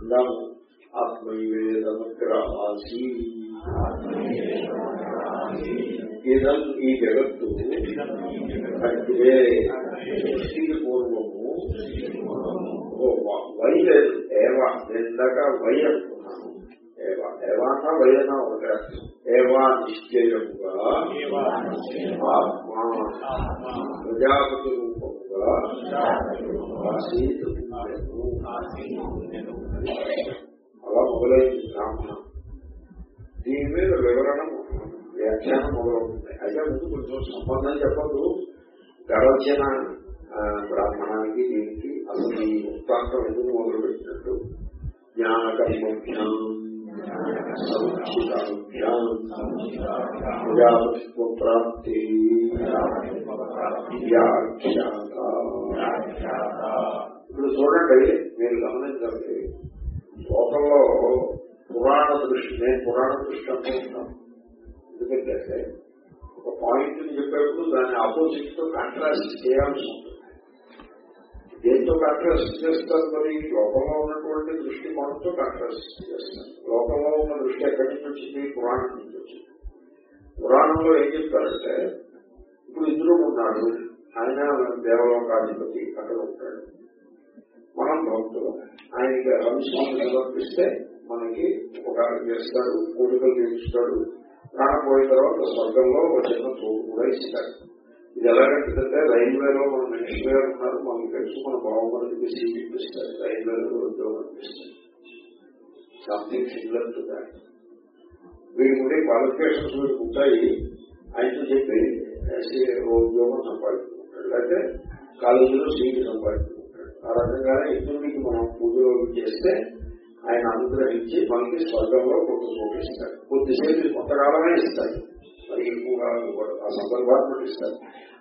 అందాము ఆత్మైవేదమగ్రాసి ఇదం ఈ జగత్తు అగ్రే సృష్టికి పూర్వము ఓ వ- వై లేదు ఏవా నేను ఇందాక వై అనుకున్నాను ఏవా ఏవా అన్నా వై అన్నా ఒకటే అర్థం. ఏవా నిశ్చయముగా ఆత్మ ప్రజాపతి రూపముగా ఆసీతు ఉండెను. అలా మొదలైంది. బ్రాహ్మణం దీని మీద వివరణ వ్యాఖ్యానం మొదలవుతుంది. అయితే ముందు కొంచెం సంబంధం చెప్పదు గడచిన బ్రాహ్మణానికి దీనికి అసలు ఈ వృత్తాంతం ఎందుకు మొదలు పెట్టినట్టు జ్ఞానకర్మభ్యాం సంక్షితాభ్యాం ప్రాప్తి వ్యాఖ్యాత. ఇప్పుడు చూడండి మీరు గమనించండి లోకంలో పురాణ దృష్టి నేను పురాణ దృష్టి అంటూ ఉంటాను ఎందుకంటే ఒక పాయింట్ చెప్పేప్పుడు దాన్ని ఆపోజిట్తో కాంట్రాస్ట్ చేయాల్సి ఉంటుంది. దేంతో కాంట్రాస్ట్ చేస్తారు మరి? లోకంలో ఉన్నటువంటి దృష్టి మనతో కాంట్రాస్ట్ చేస్తారు. లోకంలో ఉన్న దృష్టి ఎక్కడి నుంచి వచ్చింది? పురాణం నుంచి వచ్చింది. పురాణంలో ఏం చెప్తారంటే ఇప్పుడు ఇంద్రుడు ఉన్నాడు. ఆయన దేవలోకాధిపతి అక్కడ ఉంటాడు. మనం భక్తులు ఆయనకి అభిషేకం సమర్పిస్తే మనకి ఉపకారం చేస్తాడు కోరికలు తీరుస్తాడు. ప్రాణం తర్వాత స్వర్గంలో ఒక చిన్న తోడు కూడా ఇస్తాడు ఇది ఎలాగంటుందంటే రైల్వేలో మన మినిస్టర్ గారు ఉన్నారు మనకు తెలుసు మన బాగుమతికి సీట్ ఇప్పిస్తారు. రైల్వేలో ఉద్యోగం ఇప్పిస్తారు సంథింగ్ సిమిలర్ టు దాట్ వీడికి ఉండే క్వాలిఫికేషన్స్ వీడికి ఉంటాయి. ఆయనతో చెప్పి ఉద్యోగం సంపాదించుకుంటాడు. లేకపోతే కాలేజీలో సీట్ సంపాదించుకుంటాడు. ఆ రకంగానే ఇంద్రుడికి మనం పూజలు చేస్తే ఆయన అనుగ్రహించి మనకి స్వర్గంలో కొంత చూపిస్తాడు కొద్దిసేపు కొంతకాలమే ఇస్తాడు మరి ఎక్కువగా ఇవ్వడు. ఆ సందర్భాన్ని బట్టి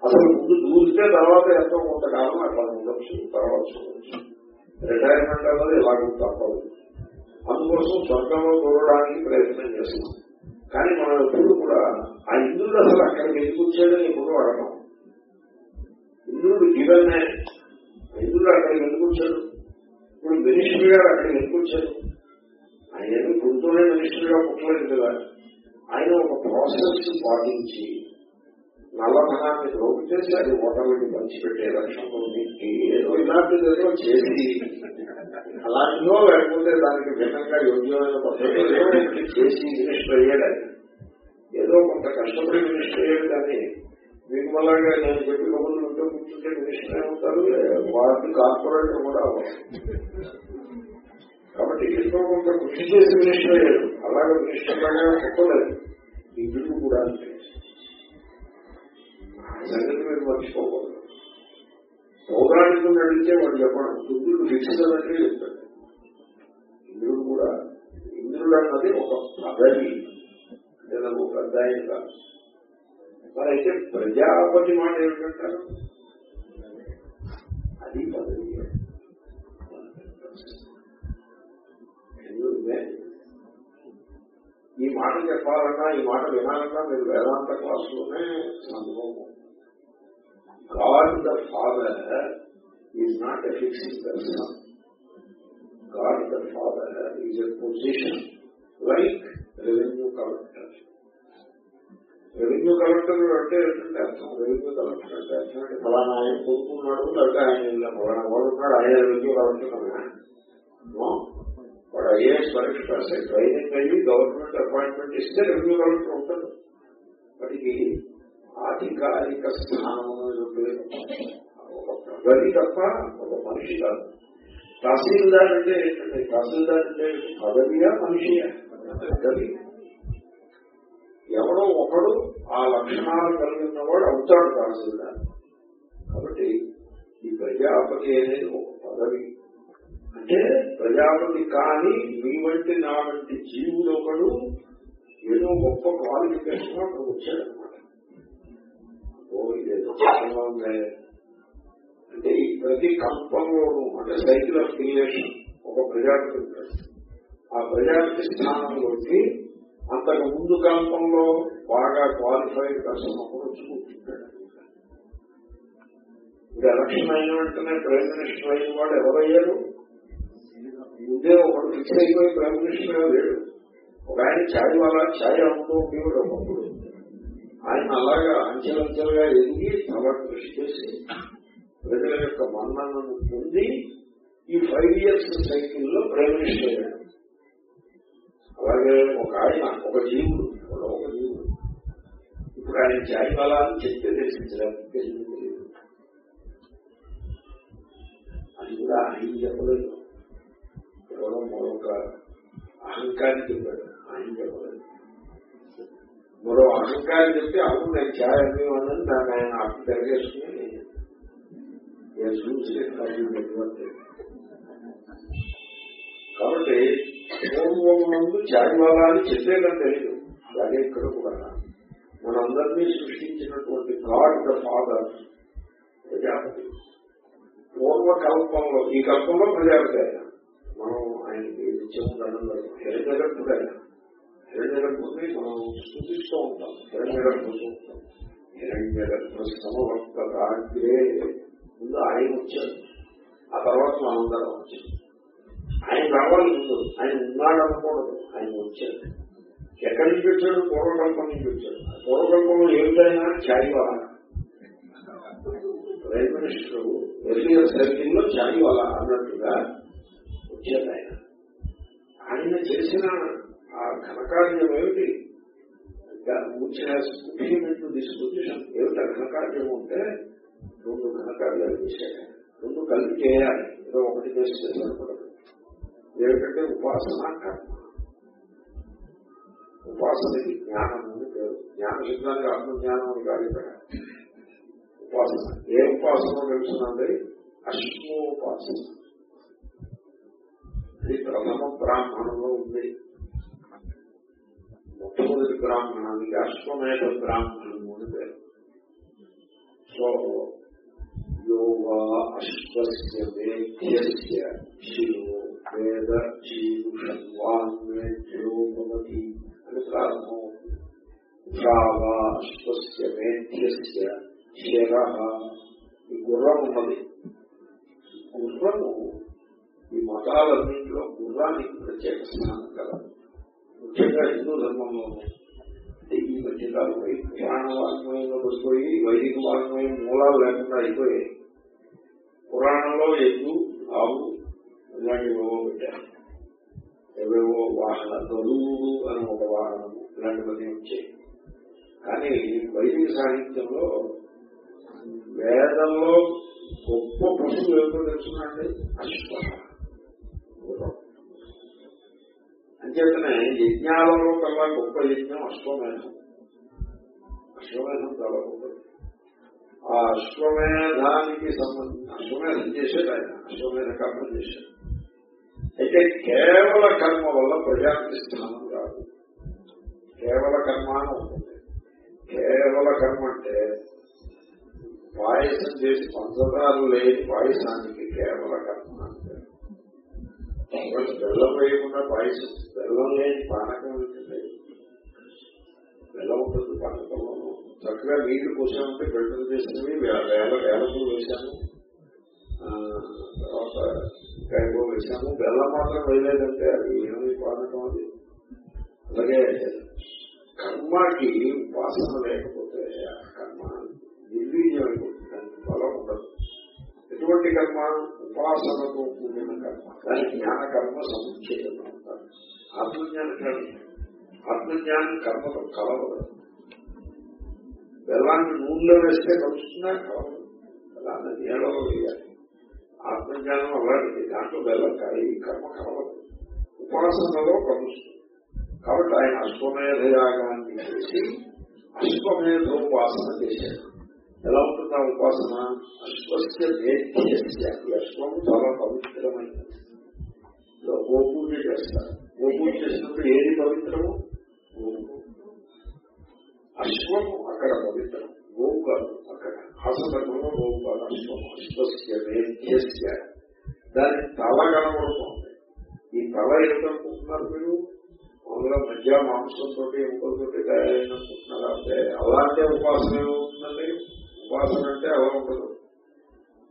అసలు ముందు దూరితే తర్వాత ఎంతో కొంతకాలం అట్లా ఉండొచ్చు తర్వాత చూడవచ్చు రిటైర్మెంట్ అన్నది ఎలాగో తప్పదు. అందుకోసం స్వర్గంలో చూడడానికి ప్రయత్నం చేస్తున్నాం కానీ మనం ఎప్పుడు కూడా ఆ ఇంద్రుడు అసలు అక్కడికి ఎందుకు వచ్చాడని ఎప్పుడు అడగం ఇంద్రుడు జీవన్నే ఇంద్రుడు అక్కడికి ఎందుకు వచ్చాడు ఇప్పుడు మినిస్టర్ గారు అక్కడికి ఎందుకు వచ్చారు? ఆయన ఏమి పుడుతూనే మినిస్టర్గా పుట్టలేదు కదా. ఆయన ఒక ప్రాసెస్ పాటించి నల్లధనాన్ని రోగు చేసి అది ఓటర్లకి పంచిపెట్టే లక్ష్యంలో నీకు ఏదో ఇలాంటిది ఏదో చేసి అలాంటిదో లేకపోతే దానికి భిన్నంగా యోగ్యమైన పద్ధతి చేసి మినిస్టర్ అయ్యాడు. ఏదో కొంత కష్టపడి మినిస్టర్ అయ్యాడు కానీ మీకు అలాగే నేను చెప్పి కబుర్లు ఉంటే కూర్చుంటే మినిస్టర్ వాటి కార్పొరేట్ కూడా కాబట్టి ఎంతో కొంత కృషి చేసి మినిస్టర్ అయ్యాడు. అలాగే మినిస్టర్ లాగా చెప్పలేదు బిల్లు కూడా అంతే. సంగతి మీరు మర్చిపోకూడదు. పౌరాణికుని అడిగితే వాడు చెప్పడం ఇంద్రుడు ఫిక్స్ అన్నట్టు చెప్తాడు. ఇంద్రుడు కూడా ఇంద్రుడు అన్నది ఒక పదవి లేదా ఒక అధ్యాయం కాదు. మరి అయితే ప్రజాపతి మాట ఏమిటంటారు? ఈ మాట చెప్పాలన్నా ఈ మాట వినాలన్నా మీరు వేదాంత క్లాసులోనే సంభవం god the father is not a fixing person god the father is a position like revenue collector revenue collector అంటే ఏంటంటే అర్థం? రెవెన్యూ కలెక్టర్ చూడండి ఫలానా ఆయన కొనుక్కున్నాడు లేకపోతే ఆయన ఫలానా వాడు ఉన్నాడు ఆయన రెవెన్యూ కలెక్టర్ వాడు ఐఏఎస్ పరీక్ష రాసే ట్రైనింగ్ అయ్యి గవర్నమెంట్ అపాయింట్మెంట్ ఇస్తే రెవెన్యూ కలెక్టర్ ఉంటాడు వాటికి అధికారిక స్థానం ఒక ప్రగతి తప్ప ఒక మనిషి కాదు. తహసీల్దార్ అంటే ఏంటంటే తహసీల్దార్ అంటే పదవియా మనిషియా? పదవి. ఎవడో ఒకడు ఆ లక్షణాలు కలిగి ఉన్నవాడు అవుతాడు తహసీల్దార్. కాబట్టి ఈ ప్రజాపతి అనేది ఒక పదవి. అంటే ప్రజాపతి కానీ మీ వంటి నా వంటి జీవుడు ఒకడు ఏదో గొప్ప క్వాలిఫికేషన్ అక్కడ వచ్చాడనమాట. ఓ ఇదేదో అంటే ఈ ప్రతి కంపంలోనూ అంటే సైకిల్ ఆఫ్ క్రియేషన్ ఒక ప్రజాపతి ఉంటాడు. ఆ ప్రజాపతి స్థానంలోకి అంతకు ముందు కల్పంలో బాగా క్వాలిఫైడ్ పర్సన్ ఒకడు ఇప్పుడు ఎలక్షన్ అయిన వెంటనే ప్రైమ్ మినిస్టర్ అయిన వాడు ఎవరయ్యారు? ముందే ఒకడు ఫిక్స్ అయిపోయి ప్రైమ్ మినిస్టర్ లేడు. ఒక ఆయన ఛాయ్ వాళ్ళ ఛాయ్ అమ్ముతూ ఉండేవాడు ఒకప్పుడు ఆయన అలాగా అంచెలంచెలుగా ఎదిగి చాలా కృషి చేసి ప్రజల యొక్క మన్ననను పొంది ఈ ఫైవ్ ఇయర్స్ సైకిల్లో ప్రైమ్ మినిస్టర్ అయ్యాడు అలాగే ఒక ఆయన ఒక జీవుడు ఒక జీవుడు. ఇప్పుడు ఆయన ఛాయ్ వాళ్ళ అని చెప్తే తెలిసించడానికి ఇంకా ఆయన చెప్పలేదు. ఎవరో మరొక అహంకారి చెప్పాడు. ఆయన చెప్పలేదు. మరో అహంకారి చెప్తే అవును నేను ఛాయ్ అమ్మేవాడిని దాన్ని ఆయన అర్థం తిరగేసుకుని నేను చూసి కాబట్టి పూర్వం ముందు ఛాయ్ అని చెప్పేదని తెలియదు. అలాగే ఇక్కడ కూడా మనందరినీ సృష్టించినటువంటి గాడ్ ద ఫాదర్. ప్రజాపతి. పూర్వకల్పంలో ఈ కల్పంలో ప్రజాపతి ఆయన మనం ఆయనకి నిత్యం దండం పెడతాం హిరణ్యగర్భుడు ఆయన మనం స్థుతిస్తూ ఉంటాం. హిరణ్యగర్భుడు ఉంటాం. హిరణ్యగర్భ సమవర్తరాగ్రే ముందు ఆయన వచ్చాడు. ఆ తర్వాత మనందరం వచ్చింది ఆయన రావాలి ముందు. ఆయన ఉన్నాడు అనకూడదు ఆయన వచ్చాడు. ఎక్కడి నుంచి వచ్చాడు? పూర్వకల్పం నుంచి వచ్చాడు. పూర్వకల్పంలో ఏమిటైనా ఛాయ్ వాళ్ళ ప్రైమ్ మినిస్టర్ ఎర్లియర్ సర్కిల్లో ఛాయ్ వాళ్ళ అన్నట్టుగా వచ్చారు ఆయన. ఆయన చేసిన ఆ ఘనకార్యం ఏమిటి? Implement disposition. ఏమిటి ఘనకార్యం ఉంటే రెండు ఘనకార్యాలు చేశాడు రెండు కలిపి చేయాలి. ఏదో ఒకటి చేసి సరిపడదు. ఏమిటంటే ఉపాసన కర్మ. ఉపాసనకి జ్ఞానం అని పేరు. జ్ఞాన శబ్దానికి ఆత్మజ్ఞానం అని కాదు ఇక్కడ ఉపాసన ఏ ఉపాసన తెలుసునండి? అశ్వోపాసన. ఇది ప్రథమ బ్రాహ్మణంలో ఉంది. మొట్టమొదటి బ్రాహ్మణానికి అశ్వమేధ బ్రాహ్మణము అని పేరు. సో యోగా అశ్వస్య మేధ్యస్య శిలో వేద జీవుషన్వాన్వేద్యోపవతి అని ప్రారంభం అవుతుంది అశ్వస్య మేధ్యస్య శర ఈ గుర్రం ఉన్నది గుర్రము ఈ మతాలన్నింటిలో గుర్రానికి ప్రత్యేక స్థానం కదా. ముఖ్యంగా హిందూ ధర్మంలో. ఈ మధ్యకాలం పురాణ వాగ్మయంలో పడిపోయి వైదిక వాగ్మయం మూలాలు లేకుండా అయిపోయాయి. పురాణంలో ఎద్దు ఆవు ఇలాంటి పెట్టారు. ఏవేవో వాహన గరువుడు అని ఒక వాహనము ఇలాంటివన్నీ వచ్చాయి. కానీ వైదిక సాహిత్యంలో వేదంలో గొప్ప పశువు ఏమిటో తెలుసుకున్నాండి అశ్వ అంచేతనే యజ్ఞాలలో కల్లా గొప్ప యజ్ఞం అశ్వమేధం. అశ్వమేధం చాలా గొప్పది. ఆ అశ్వమేధానికి సంబంధించి అశ్వమేధం చేశాడు ఆయన. అశ్వమేధ కర్మ చేశాడు. అయితే కేవల కర్మ వల్ల ప్రజాపతి స్థానం రాదు. కేవల కర్మ అని ఉంటుంది కేవల కర్మ అంటే పాయసం చేసి పంచదారు లేని పాయసానికి కేవల కర్మ అంటే బెల్లం వేయకుండా పాయసం బెల్లం లేని పానకం ఉంటుంది బెల్లం ఉంటుంది పానకంలో చక్కగా నీళ్ళు పోసామంటే బెల్లం చేసినవి వేల వేలకు వేశాము తర్వాత ఇంకో వేశాము బెల్లం మాత్రం వేయలేదంటే అది ఏమి పానకం అది? అలాగే కర్మకి ఉపాసన లేకపోతే ఎటువంటి కర్మ ఉపాసనతో కూడిన కర్మ. కానీ జ్ఞాన కర్మ సముచ్చయం ఆత్మజ్ఞాన కర్మ ఆత్మజ్ఞానం కర్మతో కలవదు. బెల్లాన్ని నూనెలో వేస్తే కలుస్తున్నా కలవదు. బెల్లాన్ని నీళ్ళలో వేయాలి. ఆత్మజ్ఞానం అలాంటిది. దాంట్లో బెల్లంకాయ ఈ కర్మ కలవదు. ఉపాసనలో కలుస్తుంది. కాబట్టి ఆయన అశ్వమేధయాగాన్ని చేసి అశ్వమేధోపాసన చేశాడు. ఎలా ఉంటుంది ఆ ఉపాసన అశ్వస్య మేధ్యస్య ఈ అశ్వము చాలా పవిత్రమైనది. గోపూజ చేస్తారు. గోపూజ చేసినప్పుడు ఏది పవిత్రము? అశ్వం అక్కడ పవిత్రం. గోవు కాదు అక్కడ. హాసధర్మంలో గోవు కాదు అశ్వము అశ్వస్య వేద్యస్య దాని తల కనబడుతుంది. ఈ తల ఏమిటనుకుంటున్నారు మీరు? మామూలుగా మధ్య మాంసంతో ఎముకలతో తయారైననుకుంటున్నారు అంటే అలాంటి ఉపాసన ఏమవుతుందండి ఉపాసన అంటే అలా ఉండదు.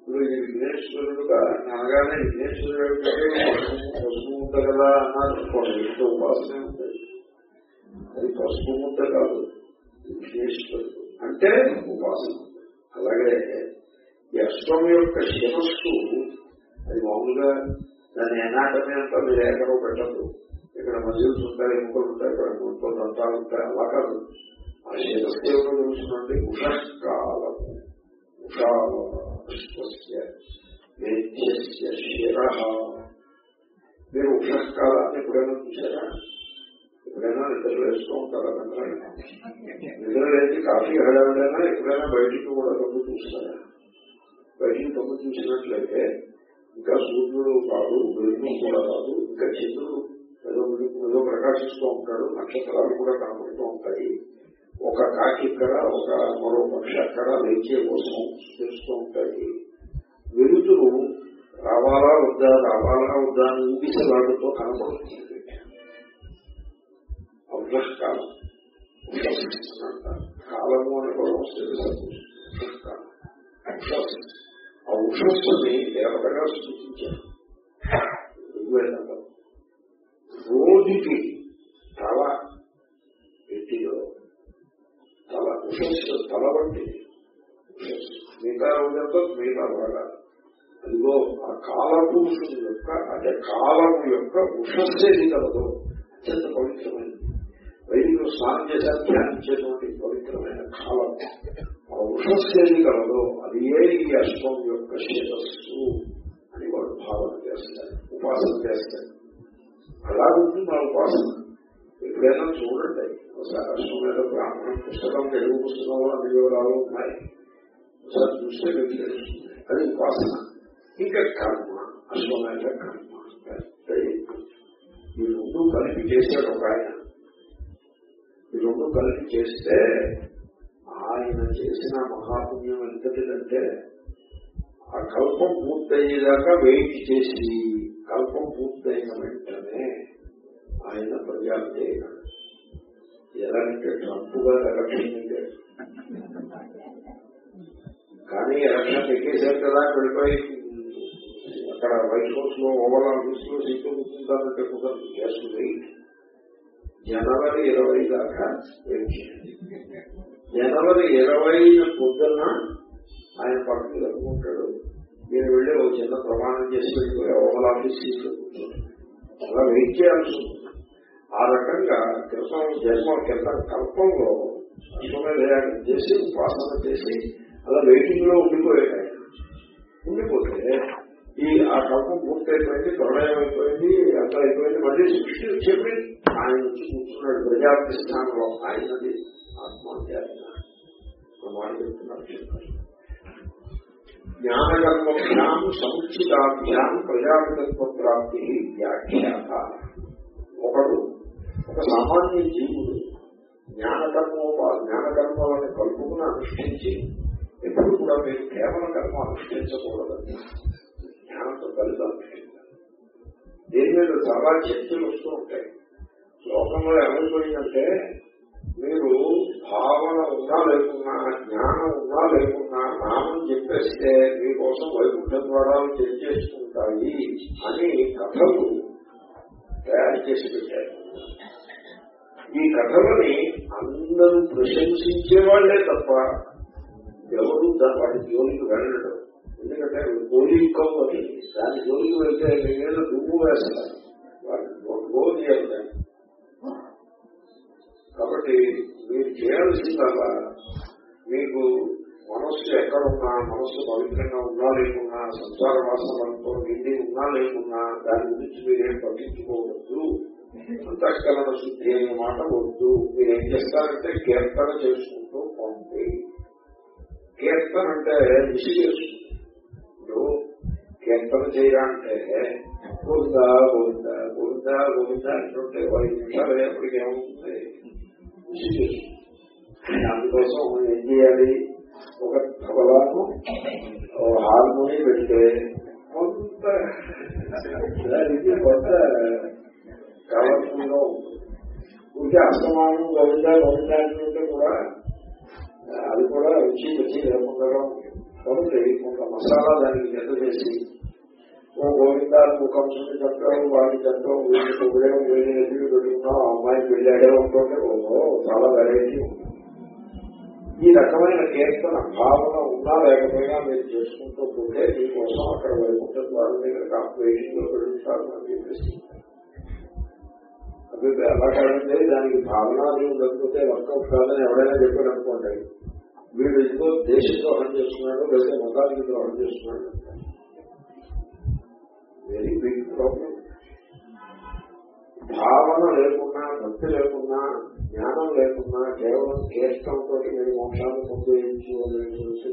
ఇప్పుడు ఈ విఘ్నేశ్వరుడుగా అనగానే విఘ్నేశ్వరుడు పసుపు ముద్ద కదా అన్నారు అనుకోండి ఇంట్లో ఉపాసనే ఉంది అది పసుపు ముద్ద కాదు విఘ్నేశ్వరుడు అంటే ఉపాసన అలాగే ఈ అష్టం యొక్క శిరస్సు అది మామూలుగా దాని ఎనాటమే అంతా మీరు ఎక్కడో పెట్టదు ఇక్కడ మజిల్స్ ఉంటాయి ఎముకలు ఉంటాయి ఇక్కడ మొత్తం దంతాలు ఉంటాయి అలా కాదు. ఆ శిరస్సు ఉషకాలము శిర. మీరు ఉషకాలాన్ని ఎప్పుడైనా చూసారా ఎప్పుడైనా నిద్ర వేస్తూ ఉంటారా నిద్ర లేచి కాఫీ హడావిడైనా ఎప్పుడైనా బయటికి కూడా తప్పు చూస్తారా? బయటికి తప్పు చూసినట్లయితే ఇంకా సూర్యుడు కాదు వెలుగు కూడా కాదు ఇంకా చంద్రుడు ఏదో ఏదో ప్రకాశిస్తూ ఉంటాడు నక్షత్రాలు కూడా కనపడుతూ ఉంటాయి. ఒక కాకి ఇక్కడ ఒక మరో పక్షి అక్కడ లేచే కోసం చేస్తూ ఉంటాయి. వెలుతురు రావాలా వద్దా రావాలా వద్దా అని ఊగిసలాడుతూ కనబడుతుంది. అవకాలం కాలము అని కూడా వస్తుంది ఆ ఉషస్సుని దేవతగా సూచించారు. ఋగ్వేదంలో. రోజుకి తల ఎట్టిలో తల ఉషస్సు తల వంటి. మిగతా రోజంతా మిగతా బాగా అదిగో ఆ కాలపురుషుని యొక్క అంటే కాలము యొక్క ఉషస్సేది కలదు అత్యంత పవిత్రమైనది. వైద్యులు స్నానం చేశారు ధ్యానించేటువంటి పవిత్రమైన కాలం. ఆ ఉషస్సేది కలదో అది ఏ ఈ అశ్వం యొక్క శిరస్సు అని వాడు భావన చేస్తారు ఉపాసన చేస్తారు అలా ఉంది మా ఉపాసన. ఎప్పుడైనా చూడండి. ఒకసారి బ్రాహ్మణ పుస్తకం తెలుగు పుస్తకంలో అన్ని వివరాలు ఉన్నాయి ఒకసారి చూస్తే మీకు తెలుస్తుంది. అది ఉపాసన ఇంకా కర్మ అశ్వమేధ కర్మ. ఈ రెండు కలిపి చేశాడు ఒక ఆయన. ఈ రెండు కలిపి చేస్తే ఆయన చేసిన మహాపుణ్యం ఎంతటిదంటే ఆ కల్పం పూర్తయ్యేదాకా వెయిట్ చేసి కల్పం పూర్తయిన వెంటనే ఆయన ప్రజాపతి అయినాడు. ఎలాగంటే ట్రంప్ గారు ఎలక్షన్ కానీ ఎలక్షన్ ఎక్కేశారు కదా వెళ్ళిపోయి అక్కడ వైట్ హౌస్లో ఓవర్ ఆఫీస్లో సీట్లు కూర్చుంటారంటే కుదరదు గ్యాస్ జనవరి ఇరవై దాకా జనవరి ఇరవై పొద్దున్న ఆయన పక్కకి అనుకుంటాడు నేను వెళ్ళి ఒక చిన్న ప్రమాణం చేసి వెళ్ళిపోయి ఓవర్ ఆఫీస్ సీట్లు కూర్చుంటాను అలా వెయిట్ చేయాల్సి ఉంటుంది ఆ రకంగా క్రితం జన్మ కింద కల్పంలో అశ్వమేధయాగం చేసి ఉపాసన చేసి అలా వెయిటింగ్లో ఉండిపోయాడు. ఉండిపోతే ఈ ఆ కల్పం పూర్తయిపోయింది ప్రళయం అయిపోయింది అంత అయిపోయింది. మళ్ళీ సృష్టి చెప్పి ఆయన వచ్చి కూర్చున్నాడు. ప్రజాపతి స్థానంలో ఆయనది ఆత్మహత్యాయన ప్రమాణం చెప్తున్నారు జ్ఞానకర్మభ్యాం సముచితాభ్యాం ప్రజాపతిత్వ ప్రాప్తి వ్యాఖ్యాత. ఒకడు ఒక సామాన్య జీవుడు జ్ఞానకర్మోపా జ్ఞానకర్మాలను కలుపుకుని అనుష్ఠించి ఎప్పుడు కూడా మీరు కేవల కర్మ అనుష్ఠించకూడదండి. జ్ఞానంతో కలిసి అనుష్ఠించాలి. దీని మీద చాలా చర్చలు వస్తూ ఉంటాయి. లోకంలో ఏమైపోయిందంటే మీరు భావన ఉన్నా లేకున్నా జ్ఞానం ఉన్నా లేకున్నా నామం చెప్పేస్తే మీకోసం వైకుంఠ ద్వారాలు తెలియజేసుకుంటాయి అని కథలు తయారు చేసి పెట్టారు. ఈ కథలని అందరూ ప్రశంసించే వాళ్ళే తప్ప ఎవరు వాటి జోలికి వెళ్ళడం. ఎందుకంటే గోలీ అని దాని జోలికి వెళ్తే మీద దుమ్ము వేస్తారు. వాటి కాబట్టి మీరు చేయాల్సిందల్లా మీకు మనస్సు ఎక్కడున్నా మనస్సు పవిత్రంగా ఉన్నా లేకున్నా సంసార వాసనలతో నిండి ఉన్నా లేకున్నా దాని గురించి మీరేం పట్టించుకోవద్దు. అంతఃకరణ శుద్ధి అనే మాట వద్దు. మీరు ఏం చేస్తారంటే కీర్తన చేసుకుంటూ పోండి. కీర్తన అంటే ఋషి చేసుకుంటూ కీర్తన చేయాలంటే గోవిందా గోవిందా గోవిందా గోవిందా అంటుంటే వాళ్ళు నిమిషాలు అయ్యేప్పటికి ఏమవుతుంది? చేసుకుంటుంది అందుకోసం ఏం చేయాలి? ఒక తబలాను హార్మోని పెడితే కొంత ఇది కొంత కలర్ఫుల్ ఉంటుంది. ఉంటే అసమానం గోవిందా గోవిందా కూడా అది కూడా రుచి రుచి లేకుండా ఉంటుంది. కాబట్టి కొంత మసాలా దానికి జత చేసి ఓ గోవిందాలు ముఖంసుని చెప్పడం వాడిని చెప్పడం వీడిని పొగడం వీడిని ఎదురు పెట్టుకున్నాం ఆ అమ్మాయి పెళ్ళాడే ఉంటుంటే ఓహో చాలా వెరైటీ ఉంటుంది ఈ రకమైన కీర్తన భావన ఉన్నా లేకపోయినా మీరు చేసుకుంటూ పోతే మీకోసం అక్కడ వైకుంఠ ద్వారా దగ్గర కాంపిటీషన్లో లో పెడుతారు అని చెప్పేసి అది ఎలా కాదంటే దానికి భావన అది ఉండకపోతే వర్కౌట్ కాదని ఎవరైనా చెప్పారు అనుకోండి. వీడు ఇదిగో దేశ ద్రోహం చేస్తున్నాడు లేదా మతానికి ద్రోహం చేస్తున్నాడు. వెరీ బిగ్ ప్రాబ్లం భావన లేకున్నా భక్తి లేకున్నా జ్ఞానం లేకున్నా కేవలం కేష్టంతో మీరు మోక్షాన్ని పొందేయచ్చు చూసి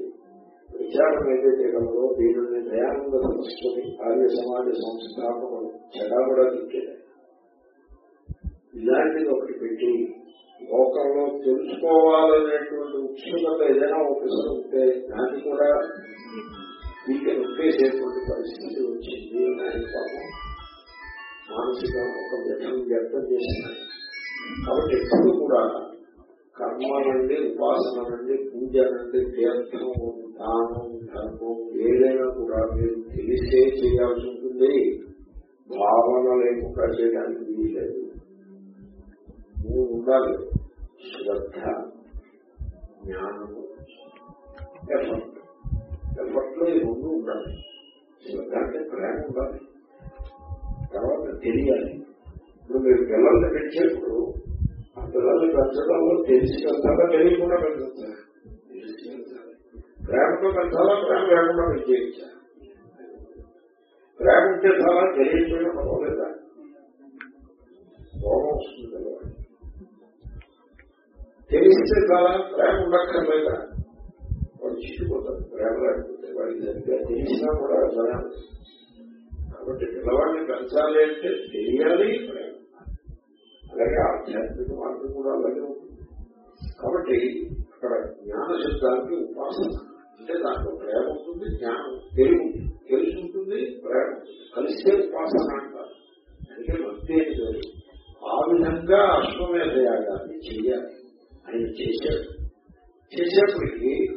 విచారం ఏదైతే కలదో దీనిని దయానంద సరస్వతి ఆర్య సమాజ సంస్థాపకం చెడాబడా దిక్కేది ఇలాంటిది ఒకటి పెట్టి లోకంలో తెలుసుకోవాలనేటువంటి ఉత్సుకత ఏదైనా ఒకసారి ఉంటే దాన్ని కూడా మీకు నొప్పేసేటువంటి పరిస్థితి వచ్చింది ఆయన పాపం మానసిక ఒక వ్యక్తం వ్యక్తం చేసినారు కాబట్టి ఎప్పుడు కూడా కర్మ నుండి ఉపాసన నుండి పూజ నుండి తీర్థం దానం ధర్మం ఏదైనా కూడా మీరు తెలిసే చేయాల్సి ఉంటుంది. భావన లేకుండా చేయడానికి వీలేదు మూడు ఉండాలి. శ్రద్ధ జ్ఞానము ఎఫర్ట్ ఎఫర్ట్లో ఈ రెండు ఉండాలి. శ్రద్ధ అంటే ప్రేమ ఉండాలి. తర్వాత తెలియాలి. ఇప్పుడు మీరు పిల్లల్ని పెంచేప్పుడు పిల్లల్ని పెంచడంలో తెలిసి పెంచాలా తెలియకుండా పెంచాలా పెంచాలి ప్రేమతో పెంచాలా ప్రేమ లేకుండా పెంచేయించాలి ప్రేమ ఉంటే చాలా తెలియకపోయినా పర్వాలేదా కోపం వస్తుంది పిల్లవాడు తెలిస్తే చాలా ప్రేమ ఉండక్కర్లేదా? వాడు చిట్టుపోతాడు ప్రేమ లేకపోతే వాడికి సరిగ్గా తెలిసినా కూడా ప్రేమ కాబట్టి పిల్లవాడిని పెంచాలి అంటే తెలియాలి. ప్రేమ అలాగే ఆధ్యాత్మిక మార్గం కూడా అలాగే ఉంటుంది. కాబట్టి అక్కడ జ్ఞాన శబ్దానికి ఉపాసన. అంటే దాంట్లో ప్రేమ ఉంటుంది జ్ఞానం తెలుగు తెలుసు ఉంటుంది ప్రేమ కలిసే ఉపాసన అంటారు. అంటే భక్తి లేదు ఆ విధంగా అశ్వమేధ యాగాన్ని చెయ్యాలి. ఆయన చేశాడు. చేసేప్పటికీ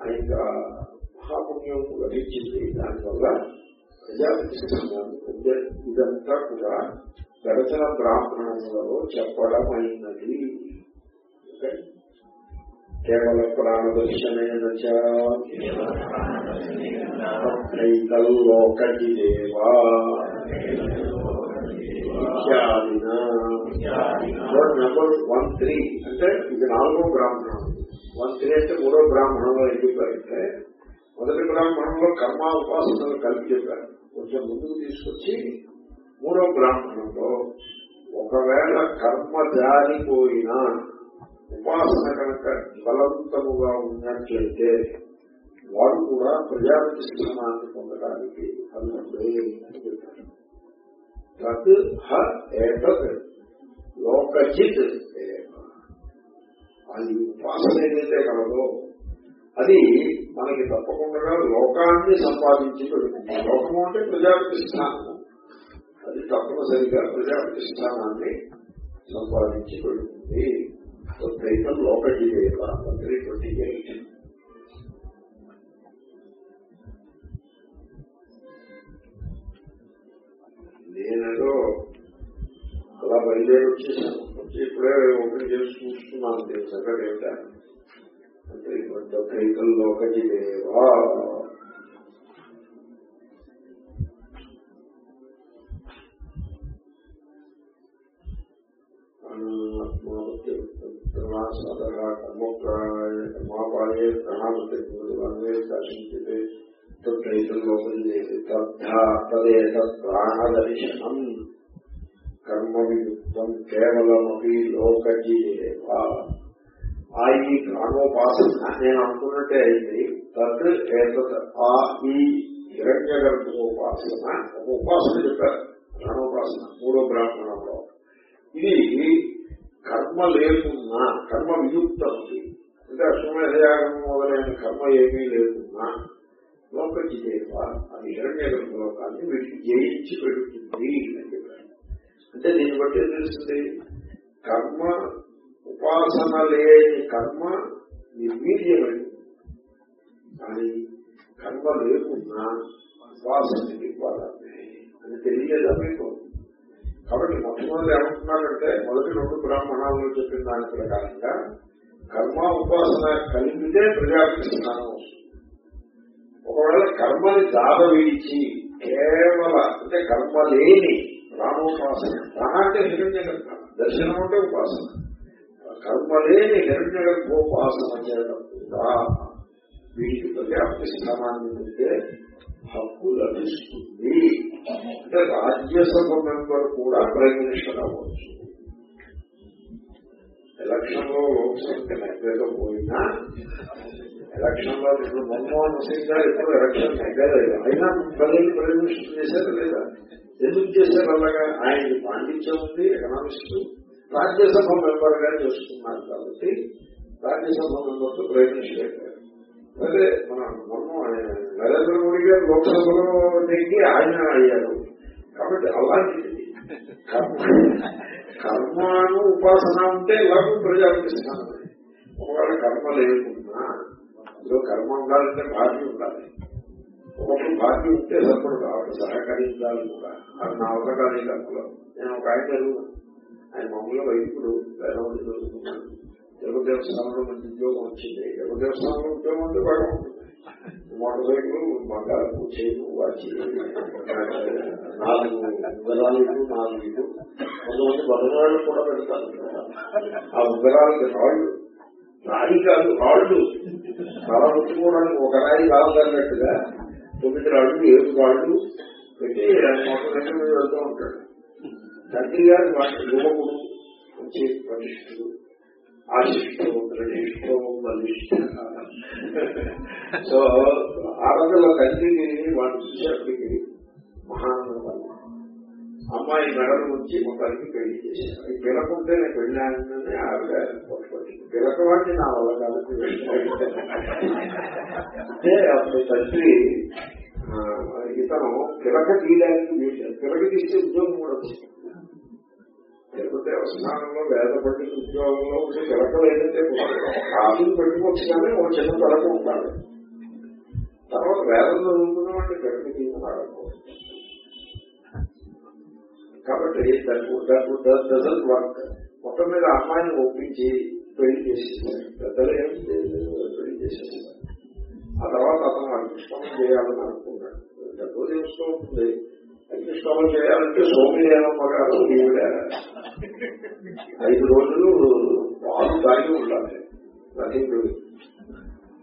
ఆయన మహాపుణ్యం లభించింది. దానివల్ల ప్రజాప్రతిష్టాన్ని పొందారు ఇదంతా కూడా గడచిన బ్రాహ్మణములలో చెప్పడమైనది. కేవల ప్రాణదర్శనైన నెంబర్ వన్ త్రీ అంటే ఇది నాలుగో బ్రాహ్మణం వన్ త్రీ అంటే మూడో బ్రాహ్మణంలో ఎందుకంటే మొదటి బ్రాహ్మణంలో కర్మ ఉపాసనలు కలిపి చెప్పారు. కొంచెం ముందుకు తీసుకొచ్చి మూడో బ్రాహ్మణంలో ఒకవేళ కర్మ జారిపోయినా ఉపాసన కనుక బలవంతముగా ఉన్నట్లయితే వారు కూడా ప్రజాపతి స్థానాన్ని పొందడానికి అర్హుడే అని చెప్పారు తత్ హ ఏతత్ లోకజిత్ అది ఉపాసన ఏదైతే కలదో అది మనకి తప్పకుండా లోకాన్ని సంపాదించి పెడుతుంది. లోకము అంటే ప్రజాపతి స్థానము అది తప్పనిసరిగా ప్రజాప్రతిష్టానాన్ని సంపాదించి పెడుతుంది ప్రయత్నం లోకజీ త్రీ ట్వంటీ ఎయిట్ నేనేదో అలా బయలుదేరి వచ్చేసాను. వచ్చి ఇప్పుడే ఓపెన్ చేసి చూస్తున్నాను. దీని సంగతి ఏంటా? అంటే ప్రయత్నం లోకజీ దేవా కర్మోపాయే ప్రణామతే దర్శించే తదేత ప్రాణదర్శనం కర్మ వియుక్తం కేవలమీ లోకజీవ ఆ ఈ ప్రాణోపాసన నేను అనుకున్నట్టే అయింది తత్ ఏతత్ ఆ ఈ హిరణ్య గర్భోపాసన ఒక ఉపాసన చెప్పారు ప్రాణోపాసన మూడో బ్రాహ్మణంలో ఇది కర్మ లేకున్నా కర్మ వియుక్తం అంటే అశ్వమేధయాగం మొదలైన కర్మ ఏమీ లేకున్నా లోకజిదేవ అది హిరణ్య లోకాన్ని వీటికి జయించి పెడుతుంది అని చెప్పారు. అంటే దీన్ని బట్టి ఏం తెలుస్తుంది? కర్మ ఉపాసన లేని కర్మ నిర్వీర్యమైంది కానీ కర్మ లేకున్నా ఉపాసనకి బలమే అని తెలియదా మీకు. కాబట్టి మొట్టమొదటి ఏమంటున్నారంటే మొదటి రెండు బ్రాహ్మణాలను చెప్పిన దాని ప్రకారంగా కర్మ ఉపాసన కలిగితే ప్రజాపతి స్థానం వస్తుంది ఒకవేళ కర్మని దాద విడిచి కేవల అంటే కర్మ లేని రామోపాసన ప్రాణ అంటే హిరణ్య గర్భ దర్శనం అంటే ఉపాసన. కర్మ లేని హిరణ్య గర్భోపాసన చేయడం కూడా వీటికి ప్రజాపతి స్థానాన్ని ఉంటే హక్కు లభిస్తుంది అంటే రాజ్యసభ మెంబర్ కూడా ప్రైమ్ మినిస్టర్ అవ్వచ్చు. ఎలక్షన్లో లోక్సభకి నెగ్గకపోయినా ఎలక్షన్లో ఇప్పుడు మన్మోహన్ సింగ్ గారు ఇప్పుడు ఎలక్షన్ నెగ్గలేదు. అయినా ప్రజలు ప్రైమ్ మినిస్టర్ చేశారు లేదా? ఎందుకు చేశారు అలాగా? ఆయన పాండిత్యం ఉంది ఎకనామిస్ట్. రాజ్యసభ మెంబర్గా చేస్తున్నారు కాబట్టి రాజ్యసభ మెంబర్తో ప్రైమ్ మినిస్టర్ అయిపోయారు అదే మన మన్మోహన్ నరేంద్ర మోడీ గారు లోక్సభలో నెగ్గి ఆయన అయ్యారు. కాబట్టి అలాంటిది కర్మ కర్మను ఉపాసన ఉంటే ఎలాగో ప్రజాపతి ఒకవేళ కర్మ లేకున్నా అందులో కర్మ ఉండాలంటే భార్య ఉండాలి. ఒకప్పుడు భార్య ఉంటే సరిపడు కావాలి. సహకరించాలి కూడా. అది నా అవసరాలు కర్మలో నేను ఒక ఆయన చదువు ఆయన మామూలుగా వైదికుడు వేదవంతి చదువుకున్నాను తెలుగు దేవస్థానంలో మంచి ఉద్యోగం వచ్చింది. తెలుగు దేవస్థానంలో ఉద్యోగం అంటే బాగా ఉంటుంది. మోటార్ బంగారు చేను నాలుగు ఉంగరాలు నాలుగు కొంతమంది బంగారాలు కూడా పెడతారు. ఆ ఉంగరాలకి రాళ్ళు. రాయి కాదు రాళ్ళు. తల ముట్టుకోవడానికి ఒక రాయి కావాలన్నట్టుగా తొమ్మిది రాళ్ళు ఏడు రాళ్ళు పెట్టి మోటార్ మీద వెళ్తూ ఉంటాడు. తండ్రి గారి యువకుడు మంచి పరిస్థితులు ఆశిష్టం ప్రతిష్టం బలిష్ట సో ఆడపిల్ల తండ్రిని వాళ్ళు చూసేప్పటికి మహానందం అమ్మాయి మెడల నుంచి మొత్తానికి పెళ్ళి చేశారు. పిలకుంటే నేను పెళ్ళానని ఆవిడ పట్టుకొచ్చింది పిలకవాడిని నా వల్ల కాదు అంటే అప్పుడు తండ్రి ఇతను పిలక తీయడానికి పిలక తీస్తే ఉద్యోగం కూడా వచ్చింది తిరుపతి దేవస్థానంలో వేద పండిత ఉద్యోగంలో ఉంటే పిలకలు ఏదైతే కాఫీలు పెట్టుకోవచ్చు ఒక చిన్న పిలక ఉండాలి. తర్వాత వేదం చదువుకున్న వాటి పిలక తీసుకున్నాడు కాబట్టి డజన్ వర్క్ మొత్తం మీద అమ్మాయిని ఒప్పించి పెళ్ళి చేసేసారు. పెద్దలు ఏం పెళ్ళి చేసేసారు. ఆ తర్వాత అతను అగ్నిష్టమం చేయాలని అనుకున్నాడు. డబ్బు తెలుస్తూ ఉంటుంది అగ్నిష్టమం చేయాలంటే సోమి సోమిదేవమ్మ గారు ఈవిడ ఐదు రోజులు పాలు తాగి ఉండాలి. నథింగ్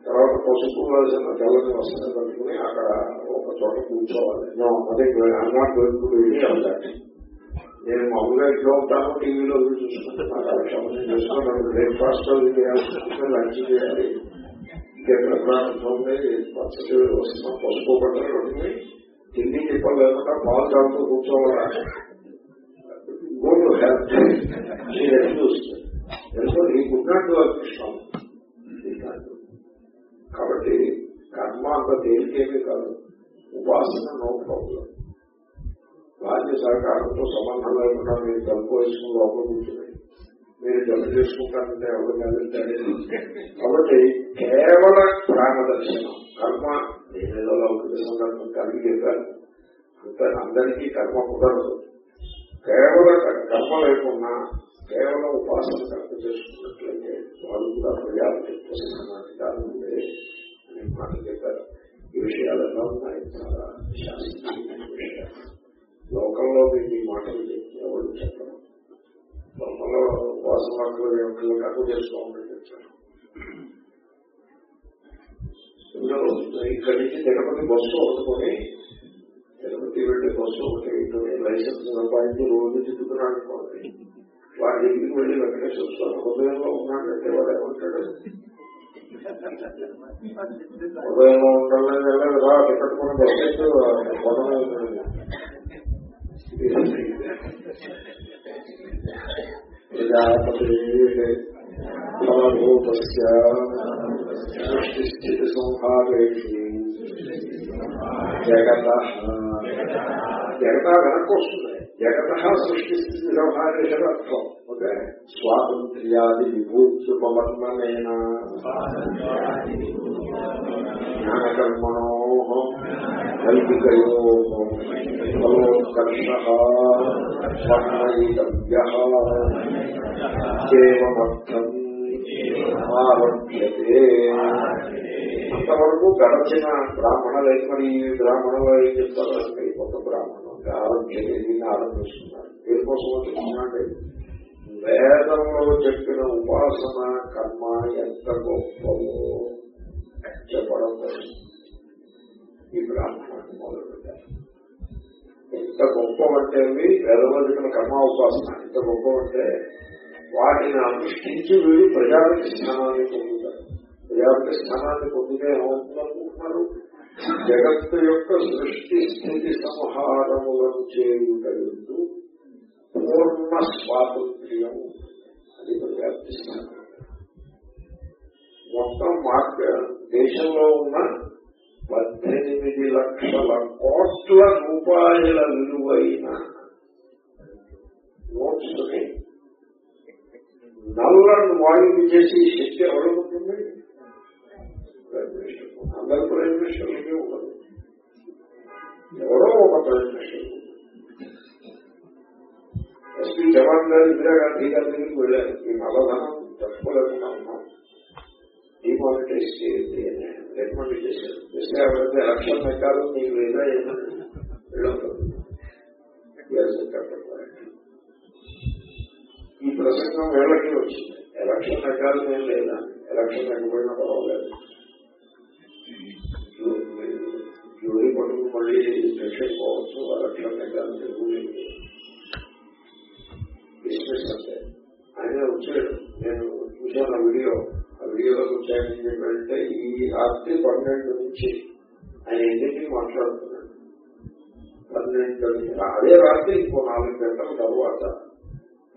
తర్వాత పసుపు వలసిన తెల్లని వస్త్రం కట్టుకుని అక్కడ ఒక చోట కూర్చోవాలి. అదే అన్నాడు వెళ్ళి అవుతాడు నేను మామూలుగా ఇంట్లో ఉంటాను టీవీలో చూసుకుంటున్నాను చేసుకున్నాను బ్రేక్ఫాస్ట్ చేయాలి లంచ్ చేయాలి. ఇంకెక్కడ వస్తున్నాం పసుపు బట్టలు కట్టుకుని తిండి చెప్పలు లేకుండా పాలు తాగుతూ కూర్చోవాలా గో టు హెల్త్ ఎంతో నీకున్నట్టు అదృష్టం కాబట్టి కర్మ అంత తేలికేమీ కాదు ఉపాసన నో ప్రాబ్లం భార్య సహకారంతో సంబంధం లేకుండా మీరు తలుపు వేసుకుని లోపల కూర్చున్నాయి మీరు జమ చేసుకుంటారంటే ఎవరు కలుగుతాడే కాబట్టి కేవల ప్రాణదర్శనం కర్మ నేనేదో లౌకిక సందర్భం కలిగి చెప్పాను అంత అందరికీ కర్మ కుదరదు కేవల కర్మ లేకుండా కేవలం ఉపాసన కర్మ చేసుకున్నట్లయితే వాళ్ళు కూడా ప్రజాపతి ప్రసన్నాధికారం ఉండే అనే మాట చెప్పారు. ఈ విషయాలు ఎలా ఉన్నాయి? చాలా శాస్త్రీయమైన విషయాలు. లోకంలో మీకు ఈ మాటలు చెప్పి ఎవరు చెప్పడం లోకంలో ఉపాసనలు యొక్క కర్మ చేసుకోమని చెప్తారు ఇక్కడి నుంచి తిరుపతి బస్సు ఒకటి తిరుపతి వెళ్ళి కోసం ఒకటి లైసెన్స్ సంపాదించి రోజు తిప్పుతున్నాడు అనుకోండి. వాడి ఇంటికి వెళ్ళి వెంకటేశ్వర స్వామి హృదయంలో ఉన్నాడంటే వాడు ఏమంటాడు హృదయంలో ఉండాలని వెళ్ళదు పెట్టుకుని బస్సు ప్రజాపతి ఫలభూతస్య జగత జగత వెనక్కి వస్తుంది జగత సృష్టి స్థితి సంహారేషు అర్థం ఓకే? స్వాతంత్ర్యాది విభూత్యుపవర్ణమైన జ్ఞానకర్మణో కల్పికయో ఫలోత్కర్ష వర్ణయితవ్య ఆరభ్యతే. అంతవరకు గడచిన బ్రాహ్మణులు మరి బ్రాహ్మణులు ఏం చెప్తారంటే కొత్త బ్రాహ్మణం ఆరోగ్యం దీన్ని ఆరంభిస్తున్నారు దేనికోసం చెప్తున్నాండి వేదంలో చెప్పిన ఉపాసన కర్మ ఎంత గొప్పవో చెప్పడం ఈ బ్రాహ్మణాన్ని మొదలుపెట్టారు. ఎంత గొప్పవంటే అవి వేదంలో చెప్పిన కర్మ ఉపాసన ఎంత గొప్పవంటే వాటిని అనుష్ఠించి వీడు ప్రజాపతి స్థానాన్ని పొందుతారు. ప్రజాపతి స్థానాన్ని పొందితే ఏమవుతుందనుకుంటున్నారు జగత్తు యొక్క సృష్టి స్థితి సంహారములను చేయుటూ పూర్ణ స్వాతంత్ర్యం అది ప్రజాపతి స్థానం మొత్తం మార్గ దేశంలో ఉన్న పద్దెనిమిది లక్షల కోట్ల రూపాయల విలువైన నోట్స్ నల్లను వాయువు చేసి శక్తి ఎవరుంటుంది అందరు ప్రైమ్ మినిస్టర్లకే ఉండదు ఎవరో ఒక ప్రైమ్ మినిస్టర్ ఎస్పీ జవాన్ గారు ఇందిరాగాంధీ గారి దగ్గరికి వెళ్ళారు. ఈ నల్లధనం తట్టుకోలేకుండా ఉన్నాం. డిమానిటైజ్ చేయండి అని రికమెండ్ చేశారు చేస్తే ఎవరైతే ఎలక్షన్ ఎక్కాలో మీకు లేదా ఏమని ఈ ప్రసంగం వేళకి వచ్చింది. ఎలక్షన్ ఎక్కాలి ఏం లేదా? ఎలక్షన్ ఎక్కకపోయినా పర్వాలేదు. రాత్రి పన్నెండు నుంచి ఆయన ఎన్నింటికి మాట్లాడుతున్నాడు. పన్నెండు అదే రాత్రి ఇంకో నాలుగు గంటల తర్వాత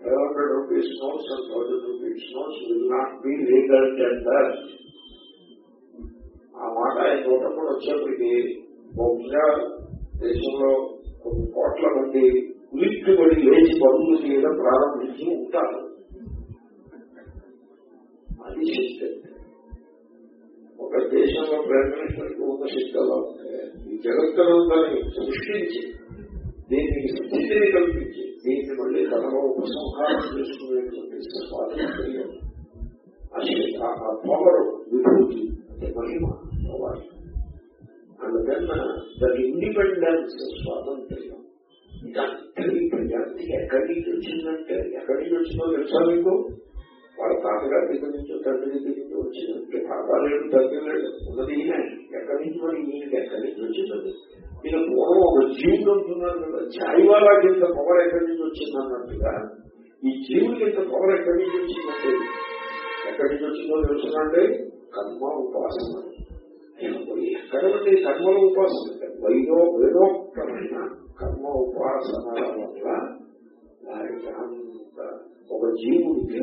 five hundred rupees notes and thousand rupees notes will not be legal tender. ఆ మాట ఆయన నోటప్పుడు వచ్చేప్పటికి బహుశా దేశంలో కొన్ని కోట్ల మంది ఉలిక్కిబడి లేచి పనులు చేయడం ప్రారంభించి ఉంటారు. అది శక్తి ఒక దేశంలో ప్రైమ్ మినిస్టర్కి ఉన్న శక్తి అలా ఉంటే ఈ జగత్తులో దాన్ని సృష్టించి దీనికి స్థితిని కల్పించి దీన్ని మళ్ళీ తనలో ఉపసంహారం చేసుకునేటువంటి స్వాతంత్ర్యం ఆ పవర్ విభూతి మహిమ power and then that independence స్వాతంత్ర్యం. ఇదంతటి ప్రజాతి ఎక్కడి నుంచి వచ్చిందంటే ఎక్కడి నుంచి వచ్చిందో తెలుసా మీకు? వాళ్ళ తాతగారి దగ్గర నుంచో తండ్రి దగ్గర వచ్చింది వచ్చిందంటే తగ్గలేదు ఉన్నది ఎక్కడి నుంచి మరి ఈయనకి ఎక్కడి నుంచి వచ్చిందండి ఈయన పూర్వం ఒక జీవుడు అంటున్నారు కదా చాయివాలాకి కింద పవర్ ఎక్కడి నుంచి వచ్చింది అన్నట్టుగా ఈ జీవుకి కింద పవర్ ఎక్కడి నుంచి వచ్చిందంటే ఎక్కడి నుంచి వచ్చిందో తెలుసునంటే కర్మ ఉపాసన ఎక్కడ ఉంటే కర్మల ఉపాసన వైదో వేదోక్తమైన కర్మ ఉపాసన వల్ల వారికి అంత ఒక జీవుడికి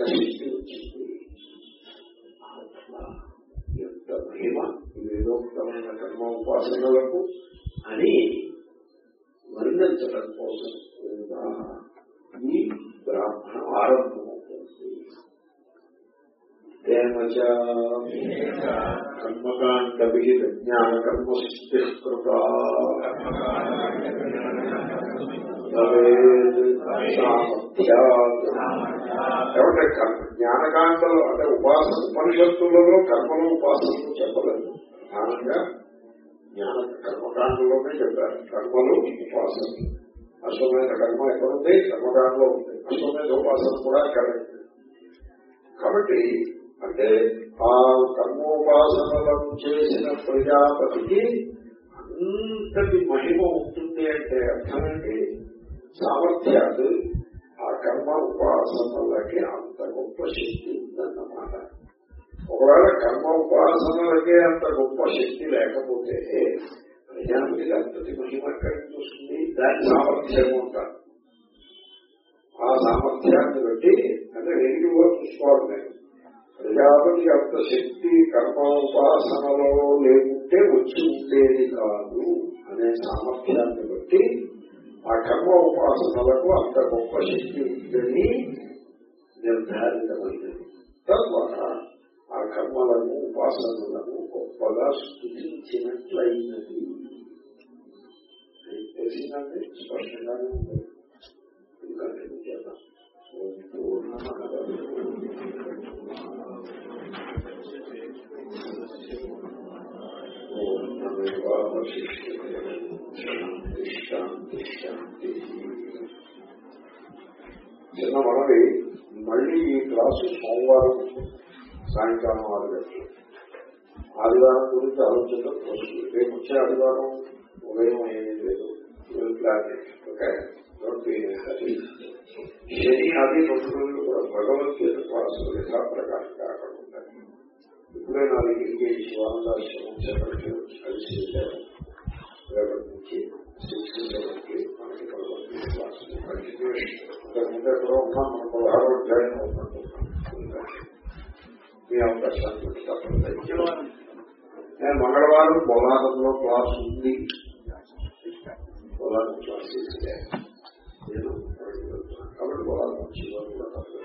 శక్తి వచ్చింది? ఎంత మహిమ వేదోక్తమైన కర్మ ఉపాసనలకు అని వర్ణించడం కోసం ఈ బ్రాహ్మణం ఆరంభం ఏమంటే జ్ఞానకాండలో అంటే ఉపాసన ఉపనిషత్తులలో కర్మలు ఉపాసనలు. చెప్పలేదు ప్రధానంగా జ్ఞాన కర్మకాండలోనే చెప్పారు కర్మలు ఉపాసన అశ్వమైన కర్మ ఎక్కడుంది? కర్మకాండలో ఉంది. అశ్వమైన ఉపాసన కూడా ఇక్కడ కాబట్టి అంటే ఆ కర్మోపాసనలను చేసిన ప్రజాపతికి అంతటి మహిమ ఉంటుంది అంటే అర్థమేంటి? సామర్థ్యాలు. ఆ కర్మ ఉపాసనలకి అంత గొప్ప శక్తి ఉందన్నమాట. ఒకవేళ కర్మ ఉపాసనలకే అంత గొప్ప శక్తి లేకపోతే ప్రజాపతికి అంతటి మహిమ ఎక్కడికి వస్తుంది? దాని సామర్థ్యం ఉంటారు ఆ సామర్థ్యాన్ని బట్టి అంటే నెగిటివ్ కూడా చూసుకోవాలి నేను ప్రజాపతి అంత శక్తి కర్మోపాసనలో లేకుంటే వచ్చి ఉండేది కాదు అనే సామర్థ్యాన్ని బట్టి ఆ కర్మ ఉపాసనలకు అంత గొప్ప శక్తి ఉందని నిర్ధారితమైనది తద్వారా ఆ కర్మలను ఉపాసనలను గొప్పగా స్థుతించినట్లయినది. తెలిసిందంటే స్పష్టంగానే ఉంది. ఇంకా నేను శాంతి శాంతి చిన్న మనవి మళ్ళీ ఈ క్లాసు సోమవారం సాయంకాలం ఆరు గంటలు. ఆదివారం గురించి ఆలోచించడం వస్తుంది రేపు వచ్చే ఆదివారం ఉదయం ఏమీ లేదు. Plan okay. ఏది అది రెండు రోజులు కూడా భగవద్గీత క్లాసులు యథాప్రకారంగా అక్కడ ఉంటాయి ఇప్పుడే నా దగ్గరికి శివానందాశ్రమం చెప్పడానికి కలిసి రేపటి నుంచి సిక్స్ సెవెన్కి మనకి భగవద్గీత క్లాసులు కంటిన్యూషన్ ఇంతకుముందు ఎక్కడో ఉన్నాం మనం మీ అవకాశాన్ని నేను మంగళవారం పోలారంలో క్లాస్ ఉంది. పోలారం క్లాస్ ఇస్తే కాబట్టి పొలాలు వచ్చేవారు కూడా తప్పదు.